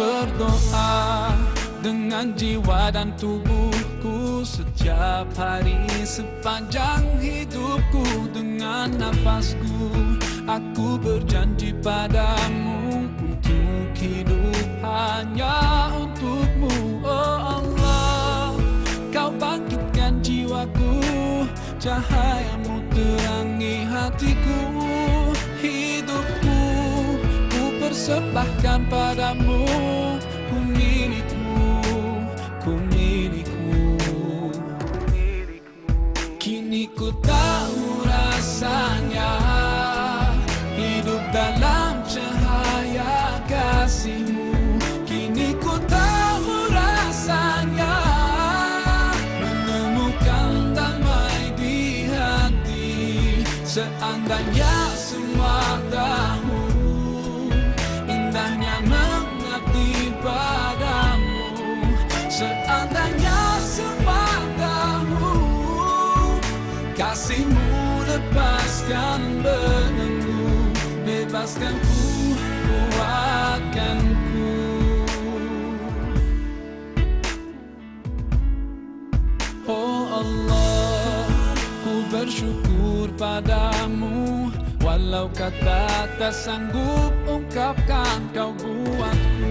berdoa dengan jiwa dan tubuhku setiap hari sepanjang hidupku. Dengan nafasku aku berjanji padamu untuk hidup hanya untukmu. Oh Allah kau bangkitkan jiwaku cahayamu terangi hatiku. Hidupku ku persembahkan padamu seandainya semua tahu indahnya mengabdi padamu. Seandainya semua tahu kasihmu lepaskan belenggu bebaskan ku bersyukur padamu. Walau kata tak sanggup ungkapkan kau buatku.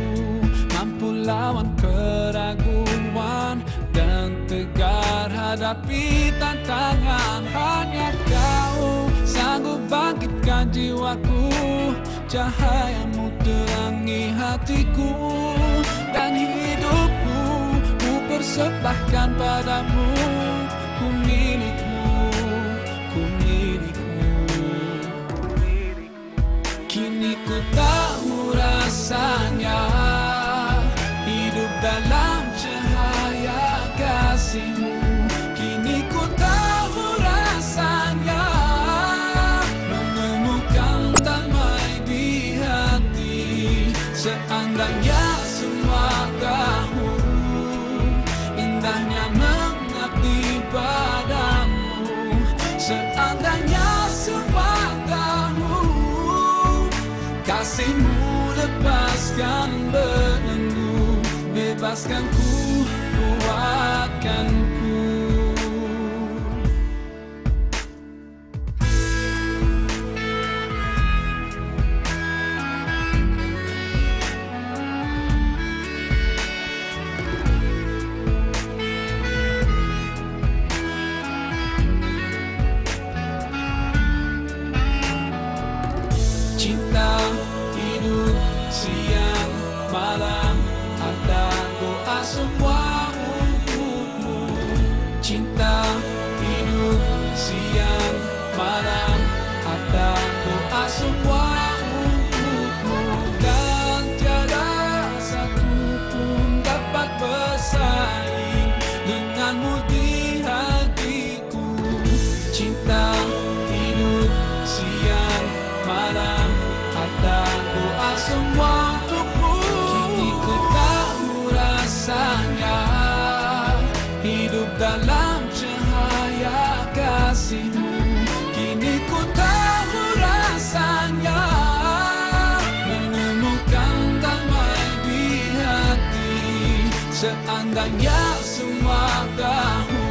Mampu lawan keraguan dan tegar hadapi tantangan. Hanya kau sanggup bangkitkan jiwaku. Cahayamu terangi hatiku dan hidupku. Ku persembahkan padamu Kini ku tahu rasanya. Menemukan damai di hati Seandainya semua tahu. Indahnya mengabdi padamu Seandainya semua tahu. Kasihmu lepaskan belenggu Bebaskan ku, ku Cinta hidup siang Seandainya semua tahu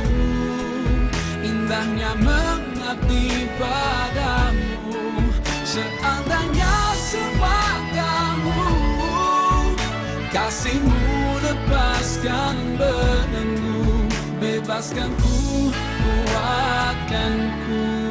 Indahnya mengabdi padamu. Seandainya semua tahu Kasihmu lepaskan belenggu Bebaskan ku, kuatkan ku